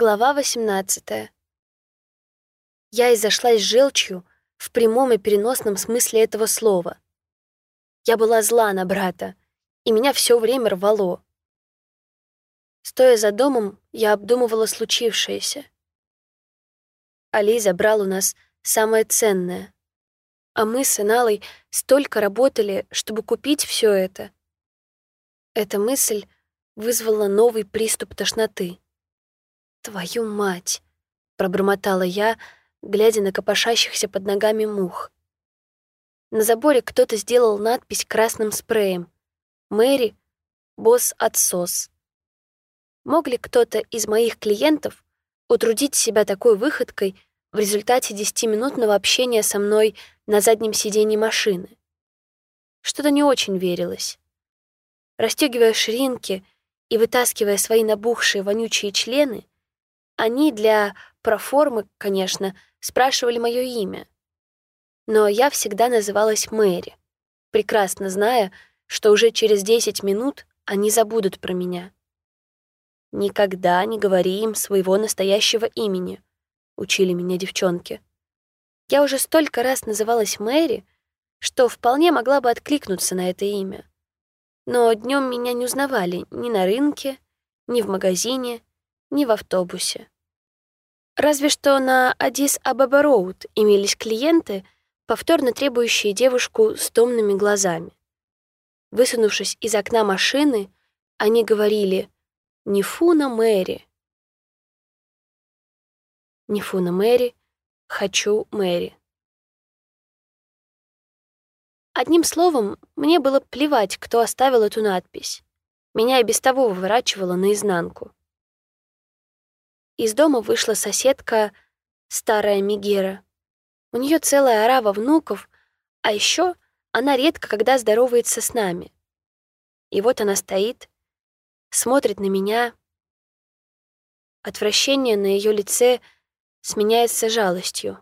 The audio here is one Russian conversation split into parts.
Глава 18. Я изошлась желчью в прямом и переносном смысле этого слова. Я была зла на брата, и меня все время рвало. Стоя за домом, я обдумывала случившееся. Али забрал у нас самое ценное, а мы с Иналой столько работали, чтобы купить все это. Эта мысль вызвала новый приступ тошноты. «Твою мать!» — пробормотала я, глядя на копошащихся под ногами мух. На заборе кто-то сделал надпись красным спреем. «Мэри, босс-отсос». Мог ли кто-то из моих клиентов утрудить себя такой выходкой в результате десятиминутного общения со мной на заднем сиденье машины? Что-то не очень верилось. Растёгивая ширинки и вытаскивая свои набухшие вонючие члены, они для проформы, конечно, спрашивали мое имя. Но я всегда называлась Мэри, прекрасно зная, что уже через 10 минут они забудут про меня. «Никогда не говори им своего настоящего имени», — учили меня девчонки. Я уже столько раз называлась Мэри, что вполне могла бы откликнуться на это имя. Но днем меня не узнавали ни на рынке, ни в магазине, ни в автобусе. Разве что на Адис-Абаба-Роуд имелись клиенты, повторно требующие девушку с томными глазами. Высунувшись из окна машины, они говорили «Не фуна Мэри». «Не фуна Мэри, хочу Мэри». Одним словом, мне было плевать, кто оставил эту надпись. Меня и без того выворачивало наизнанку. Из дома вышла соседка, старая Мигера. У нее целая орава внуков, а еще она редко когда здоровается с нами. И вот она стоит, смотрит на меня. Отвращение на ее лице сменяется жалостью.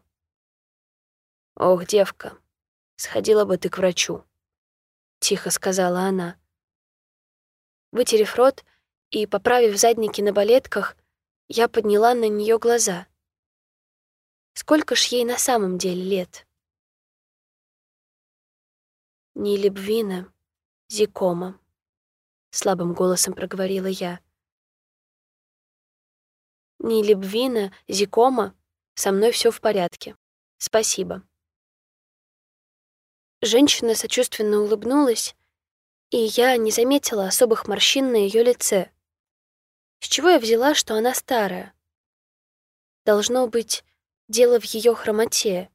«Ох, девка, сходила бы ты к врачу», — тихо сказала она. Вытерев рот и поправив задники на балетках, я подняла на нее глаза. Сколько ж ей на самом деле лет? «Не Лебвина, Зикома», — слабым голосом проговорила я. «Не Лебвина, Зикома, со мной все в порядке. Спасибо». Женщина сочувственно улыбнулась, и я не заметила особых морщин на ее лице. С чего я взяла, что она старая? Должно быть, дело в ее хромоте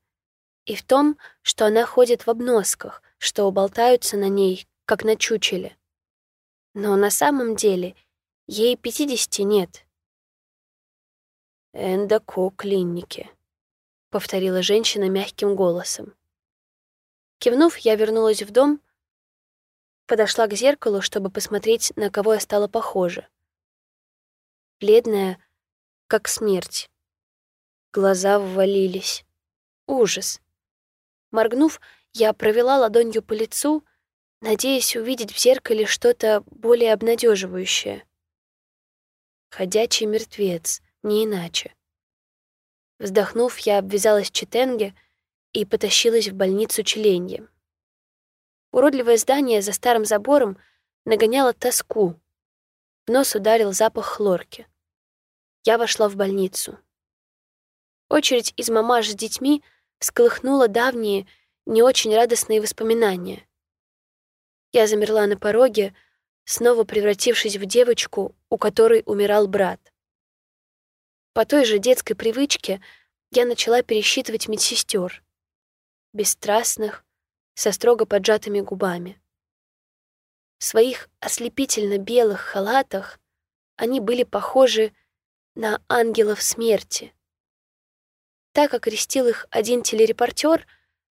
и в том, что она ходит в обносках, что болтаются на ней, как на чучеле. Но на самом деле ей пятидесяти нет. «Эндоко клиники», — повторила женщина мягким голосом. Кивнув, я вернулась в дом, подошла к зеркалу, чтобы посмотреть, на кого я стала похожа бледная, как смерть. Глаза ввалились. Ужас. Моргнув, я провела ладонью по лицу, надеясь увидеть в зеркале что-то более обнадеживающее. Ходячий мертвец, не иначе. Вздохнув, я обвязалась четенге и потащилась в больницу Челенье. Уродливое здание за старым забором нагоняло тоску. В нос ударил запах хлорки я вошла в больницу. Очередь из мамаш с детьми всколыхнула давние, не очень радостные воспоминания. Я замерла на пороге, снова превратившись в девочку, у которой умирал брат. По той же детской привычке я начала пересчитывать медсестер, бесстрастных, со строго поджатыми губами. В своих ослепительно белых халатах они были похожи на ангелов смерти. Так окрестил их один телерепортер,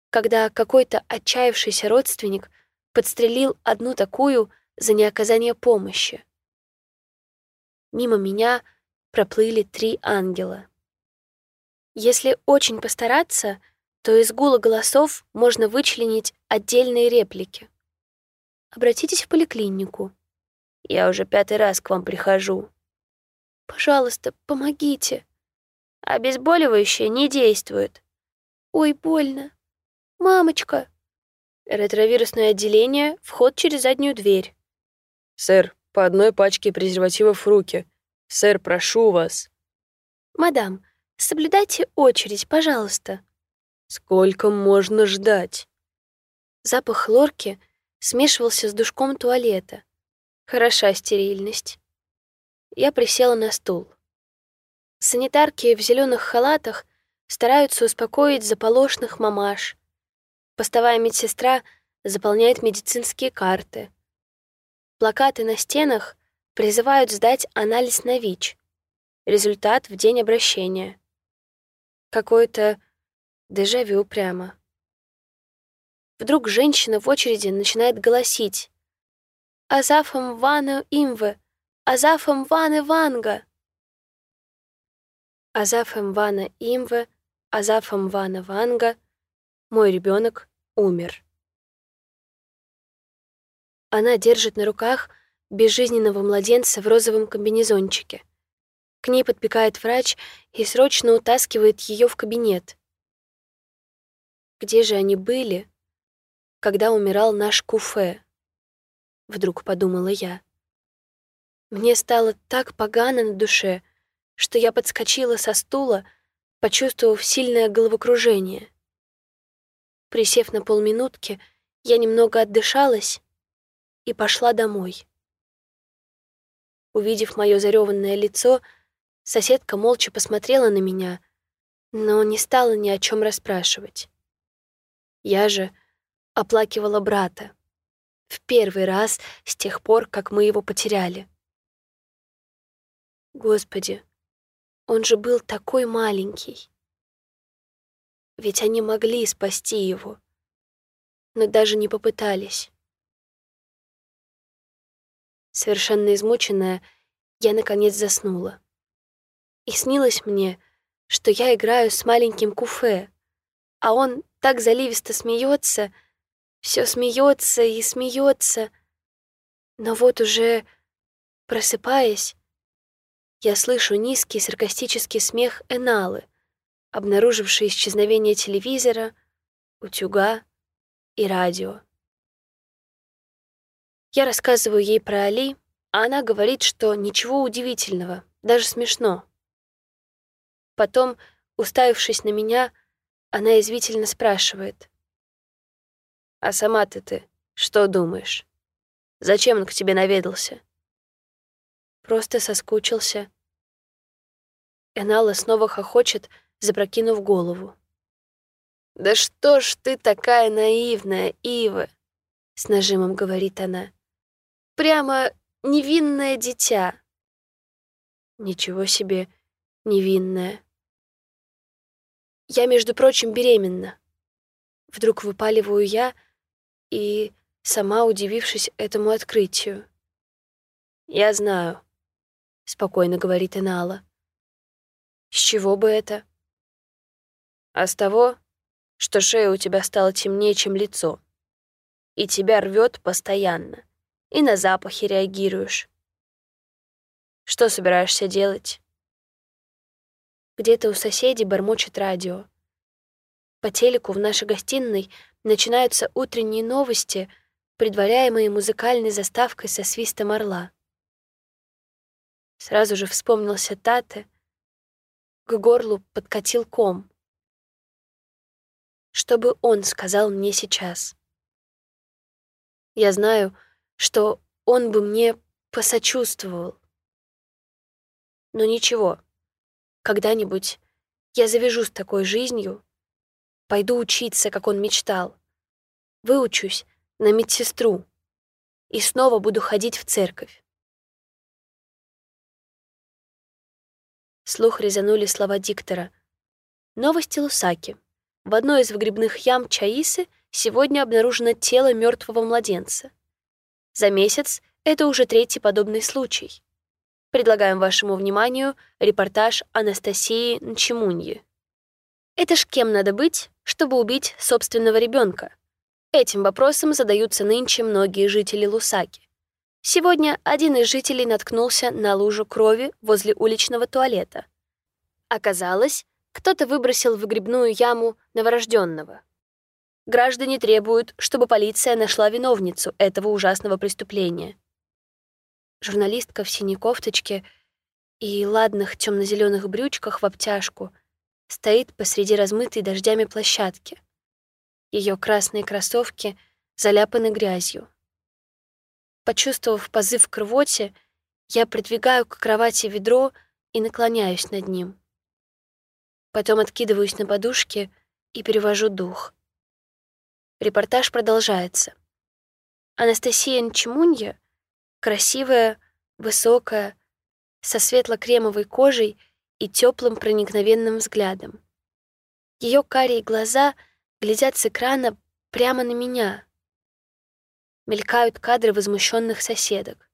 когда какой-то отчаявшийся родственник подстрелил одну такую за неоказание помощи. Мимо меня проплыли три ангела. Если очень постараться, то из гула голосов можно вычленить отдельные реплики. Обратитесь в поликлинику. Я уже пятый раз к вам прихожу. Пожалуйста, помогите. Обезболивающее не действует. Ой, больно. Мамочка. Ретровирусное отделение, вход через заднюю дверь. Сэр, по одной пачке презервативов в руки. Сэр, прошу вас. Мадам, соблюдайте очередь, пожалуйста. Сколько можно ждать? Запах хлорки смешивался с душком туалета. Хороша стерильность. Я присела на стул. Санитарки в зеленых халатах стараются успокоить заполошных мамаш. Постовая медсестра заполняет медицинские карты. Плакаты на стенах призывают сдать анализ на ВИЧ. Результат в день обращения. Какое-то дежавю прямо. Вдруг женщина в очереди начинает голосить. «Азафом вана имве! Азафом вана ванга!» Азафом вана имве, Азафом вана ванга, мой ребенок умер. Она держит на руках безжизненного младенца в розовом комбинезончике. К ней подбегает врач и срочно утаскивает ее в кабинет. Где же они были, когда умирал наш Куфе? Вдруг подумала я. Мне стало так погано на душе, что я подскочила со стула, почувствовав сильное головокружение. Присев на полминутки, я немного отдышалась и пошла домой. Увидев мое зареванное лицо, соседка молча посмотрела на меня, но не стала ни о чем расспрашивать. Я же оплакивала брата. В первый раз с тех пор, как мы его потеряли. Господи, он же был такой маленький. Ведь они могли спасти его, но даже не попытались. Совершенно измученная, я, наконец, заснула. И снилось мне, что я играю с маленьким куфе, а он так заливисто смеется, все смеется и смеется. Но вот уже, просыпаясь, я слышу низкий саркастический смех Эналы, обнаруживший исчезновение телевизора, утюга и радио. Я рассказываю ей про Али, а она говорит, что ничего удивительного, даже смешно. Потом, уставившись на меня, она извительно спрашивает. «А сама-то ты что думаешь? Зачем он к тебе наведался?» Просто соскучился. Энала снова хохочет, запрокинув голову. «Да что ж ты такая наивная, Ива!» — с нажимом говорит она. Прямо невинное дитя. Ничего себе, невинное. Я, между прочим, беременна. Вдруг выпаливаю я и, сама удивившись этому открытию. «Я знаю», — спокойно говорит Энала. «С чего бы это?» «А с того, что шея у тебя стала темнее, чем лицо, и тебя рвет постоянно и на запахи реагируешь. Что собираешься делать? Где-то у соседей бормочет радио. По телеку в нашей гостиной начинаются утренние новости, предваряемые музыкальной заставкой со свистом орла. Сразу же вспомнился Тате, к горлу подкатил ком. Что бы он сказал мне сейчас? Я знаю, что он бы мне посочувствовал. Но ничего, когда-нибудь я завяжу с такой жизнью, пойду учиться, как он мечтал, выучусь на медсестру и снова буду ходить в церковь. Слух резанули слова диктора. Новости Лусаки. В одной из выгребных ям Чаисы сегодня обнаружено тело мертвого младенца. За месяц это уже третий подобный случай. Предлагаем вашему вниманию репортаж Анастасии Нчимуньи. Это ж кем надо быть, чтобы убить собственного ребенка? Этим вопросом задаются нынче многие жители Лусаки. Сегодня один из жителей наткнулся на лужу крови возле уличного туалета. Оказалось, кто-то выбросил в выгребную яму новорожденного. Граждане требуют, чтобы полиция нашла виновницу этого ужасного преступления. Журналистка в синей кофточке и ладных темно-зеленых брючках в обтяжку стоит посреди размытой дождями площадки. Ее красные кроссовки заляпаны грязью. Почувствовав позыв к рвоте, я придвигаю к кровати ведро и наклоняюсь над ним. Потом откидываюсь на подушке и перевожу дух. Репортаж продолжается. Анастасия Нчимунья, красивая, высокая, со светло-кремовой кожей и теплым проникновенным взглядом. Ее карие глаза глядят с экрана прямо на меня. Мелькают кадры возмущенных соседок.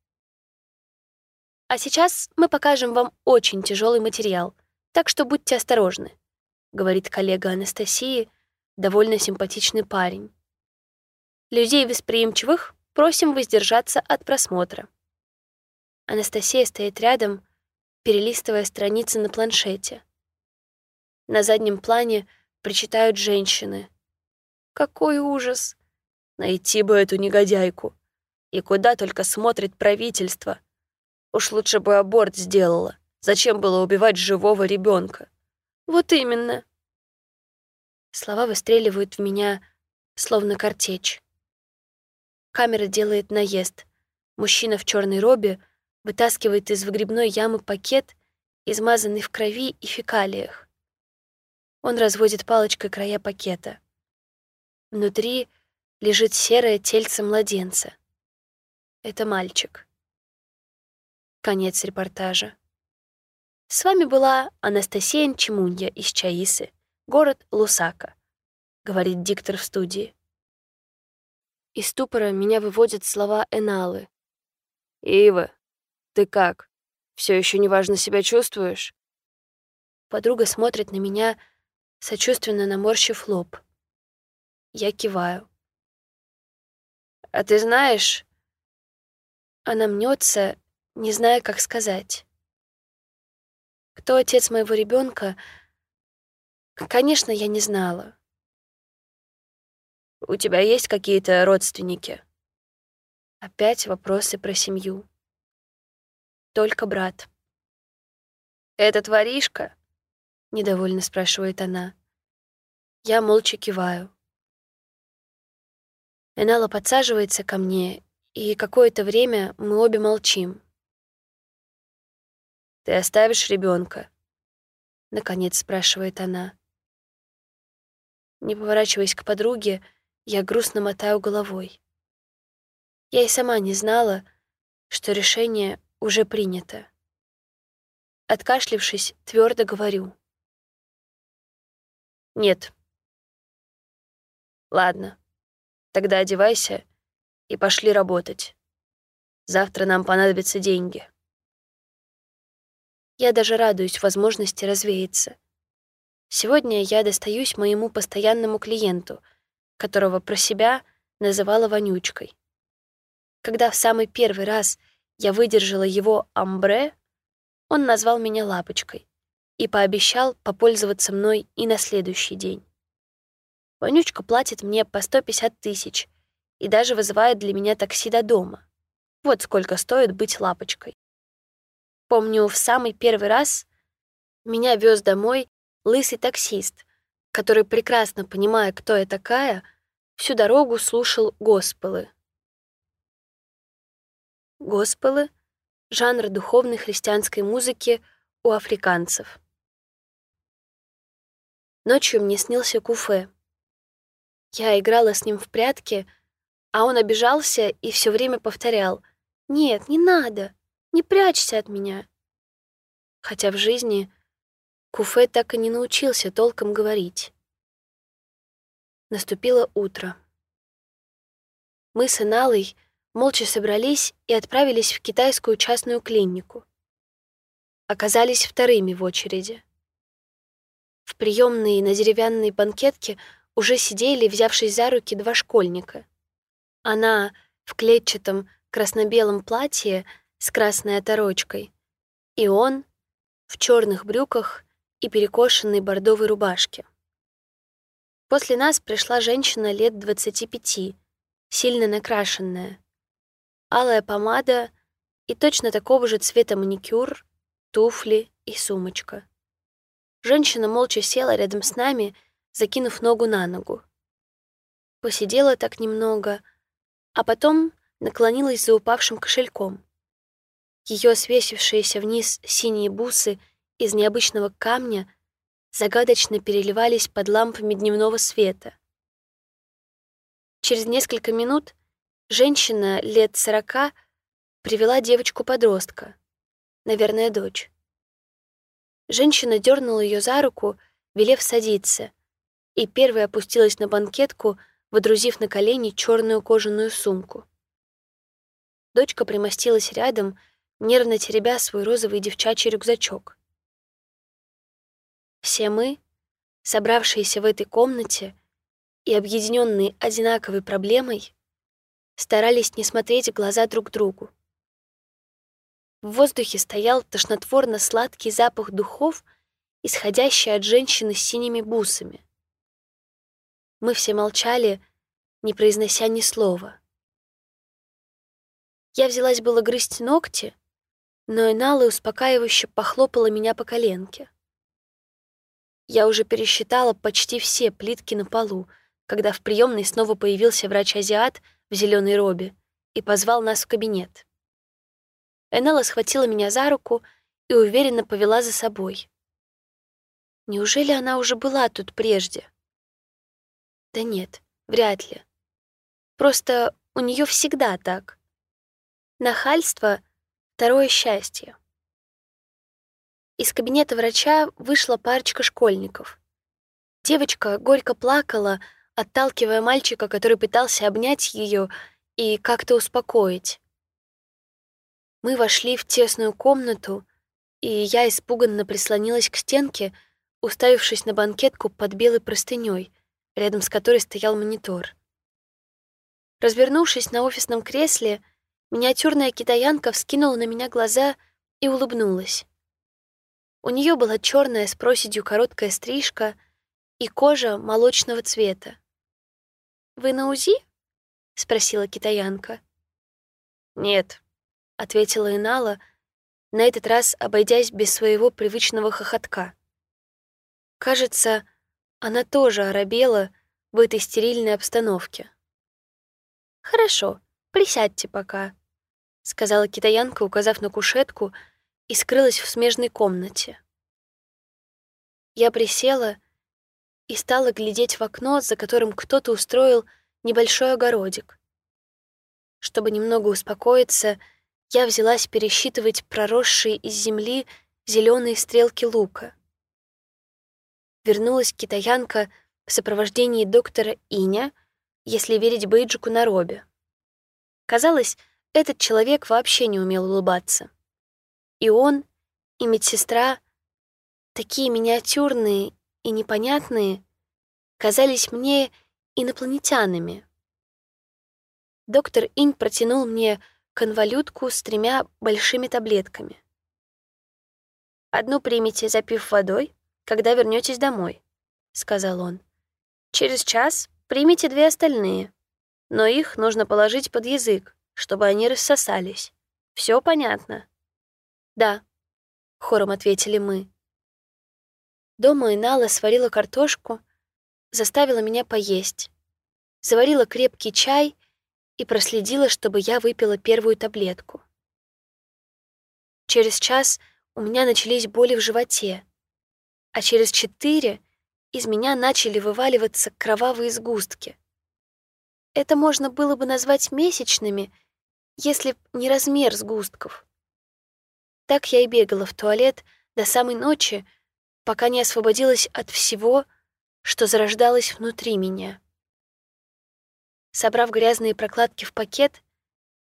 А сейчас мы покажем вам очень тяжелый материал — так что будьте осторожны», — говорит коллега Анастасии, довольно симпатичный парень. «Людей восприимчивых просим воздержаться от просмотра». Анастасия стоит рядом, перелистывая страницы на планшете. На заднем плане причитают женщины. «Какой ужас! Найти бы эту негодяйку! И куда только смотрит правительство! Уж лучше бы аборт сделала!» Зачем было убивать живого ребенка? Вот именно. Слова выстреливают в меня, словно картечь. Камера делает наезд. Мужчина в черной робе вытаскивает из выгребной ямы пакет, измазанный в крови и фекалиях. Он разводит палочкой края пакета. Внутри лежит серое тельце младенца. Это мальчик. Конец репортажа. С вами была Анастасия Нчимунья из Чаисы, город Лусака, говорит диктор в студии. Из ступора меня выводят слова Эналы. «Ива, ты как? Все еще неважно себя чувствуешь?» Подруга смотрит на меня, сочувственно наморщив лоб. Я киваю. «А ты знаешь...» Она мнется, не зная, как сказать. Кто отец моего ребенка? Конечно, я не знала. У тебя есть какие-то родственники? Опять вопросы про семью. Только брат. «Этот воришка?» — недовольно спрашивает она. Я молча киваю. Энала подсаживается ко мне, и какое-то время мы обе молчим. Ты оставишь ребенка? Наконец спрашивает она. Не поворачиваясь к подруге, я грустно мотаю головой. Я и сама не знала, что решение уже принято. Откашлившись, твердо говорю. Нет. Ладно, тогда одевайся и пошли работать. Завтра нам понадобятся деньги. Я даже радуюсь возможности развеяться. Сегодня я достаюсь моему постоянному клиенту, которого про себя называла вонючкой. Когда в самый первый раз я выдержала его амбре, он назвал меня лапочкой и пообещал попользоваться мной и на следующий день. Вонючка платит мне по 150 тысяч и даже вызывает для меня такси до дома. Вот сколько стоит быть лапочкой. Помню, в самый первый раз меня вез домой лысый таксист, который, прекрасно понимая, кто я такая, всю дорогу слушал госпелы. Госпелы — жанр духовной христианской музыки у африканцев. Ночью мне снился Куфе. Я играла с ним в прятки, а он обижался и все время повторял «Нет, не надо, не прячься от меня. Хотя в жизни Куфе так и не научился толком говорить. Наступило утро. Мы с Иналой молча собрались и отправились в китайскую частную клинику. Оказались вторыми в очереди. В приемной на деревянной банкетке уже сидели, взявшись за руки, два школьника. Она в клетчатом красно-белом платье с красной оторочкой, и он в черных брюках и перекошенной бордовой рубашке. После нас пришла женщина лет 25, сильно накрашенная. Алая помада и точно такого же цвета маникюр, туфли и сумочка. Женщина молча села рядом с нами, закинув ногу на ногу. Посидела так немного, а потом наклонилась за упавшим кошельком. Ее свесившиеся вниз синие бусы из необычного камня загадочно переливались под лампами дневного света. Через несколько минут женщина лет сорока привела девочку-подростка, наверное, дочь. Женщина дернула ее за руку, велев садиться, и первая опустилась на банкетку, водрузив на колени черную кожаную сумку. Дочка примостилась рядом, нервно теребя свой розовый девчачий рюкзачок. Все мы, собравшиеся в этой комнате и объединенные одинаковой проблемой, старались не смотреть в глаза друг другу. В воздухе стоял тошнотворно-сладкий запах духов, исходящий от женщины с синими бусами. Мы все молчали, не произнося ни слова. Я взялась было грызть ногти, но Энала успокаивающе похлопала меня по коленке. Я уже пересчитала почти все плитки на полу, когда в приемной снова появился врач-азиат в зеленой робе и позвал нас в кабинет. Энелла схватила меня за руку и уверенно повела за собой. Неужели она уже была тут прежде? Да нет, вряд ли. Просто у нее всегда так. Нахальство — второе счастье. Из кабинета врача вышла парочка школьников. Девочка горько плакала, отталкивая мальчика, который пытался обнять ее и как-то успокоить. Мы вошли в тесную комнату, и я испуганно прислонилась к стенке, уставившись на банкетку под белой простыней, рядом с которой стоял монитор. Развернувшись на офисном кресле, миниатюрная китаянка вскинула на меня глаза и улыбнулась. У нее была черная с проседью короткая стрижка и кожа молочного цвета. «Вы на УЗИ?» — спросила китаянка. «Нет», — ответила Инала, на этот раз обойдясь без своего привычного хохотка. Кажется, она тоже оробела в этой стерильной обстановке. «Хорошо, присядьте пока», — сказала китаянка, указав на кушетку, и скрылась в смежной комнате. Я присела и стала глядеть в окно, за которым кто-то устроил небольшой огородик. Чтобы немного успокоиться, — я взялась пересчитывать проросшие из земли зеленые стрелки лука. Вернулась китаянка в сопровождении доктора Иня, если верить бейджику на робе. Казалось, этот человек вообще не умел улыбаться. И он, и медсестра, такие миниатюрные и непонятные, казались мне инопланетянами. Доктор Инь протянул мне конвалютку с тремя большими таблетками. «Одну примите, запив водой, когда вернетесь домой», — сказал он. «Через час примите две остальные, но их нужно положить под язык, чтобы они рассосались. Все понятно?» «Да», — хором ответили мы. Дома Инала сварила картошку, заставила меня поесть, заварила крепкий чай и проследила, чтобы я выпила первую таблетку. Через час у меня начались боли в животе, а через четыре из меня начали вываливаться кровавые сгустки. Это можно было бы назвать месячными, если б не размер сгустков. Так я и бегала в туалет до самой ночи, пока не освободилась от всего, что зарождалось внутри меня. Собрав грязные прокладки в пакет,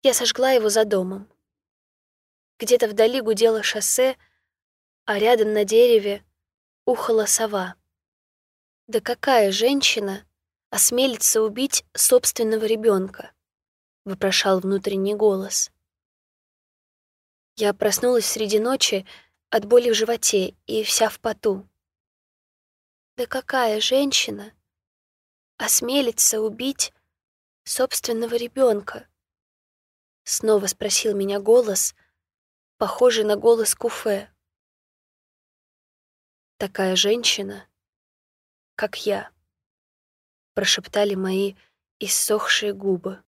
я сожгла его за домом. Где-то вдали гудело шоссе, а рядом на дереве ухала сова. Да какая женщина осмелится убить собственного ребенка? — вопрошал внутренний голос. Я проснулась среди ночи от боли в животе и вся в поту. Да какая женщина осмелится убить собственного ребенка? Снова спросил меня голос, похожий на голос Куфе. Такая женщина, как я, прошептали мои иссохшие губы.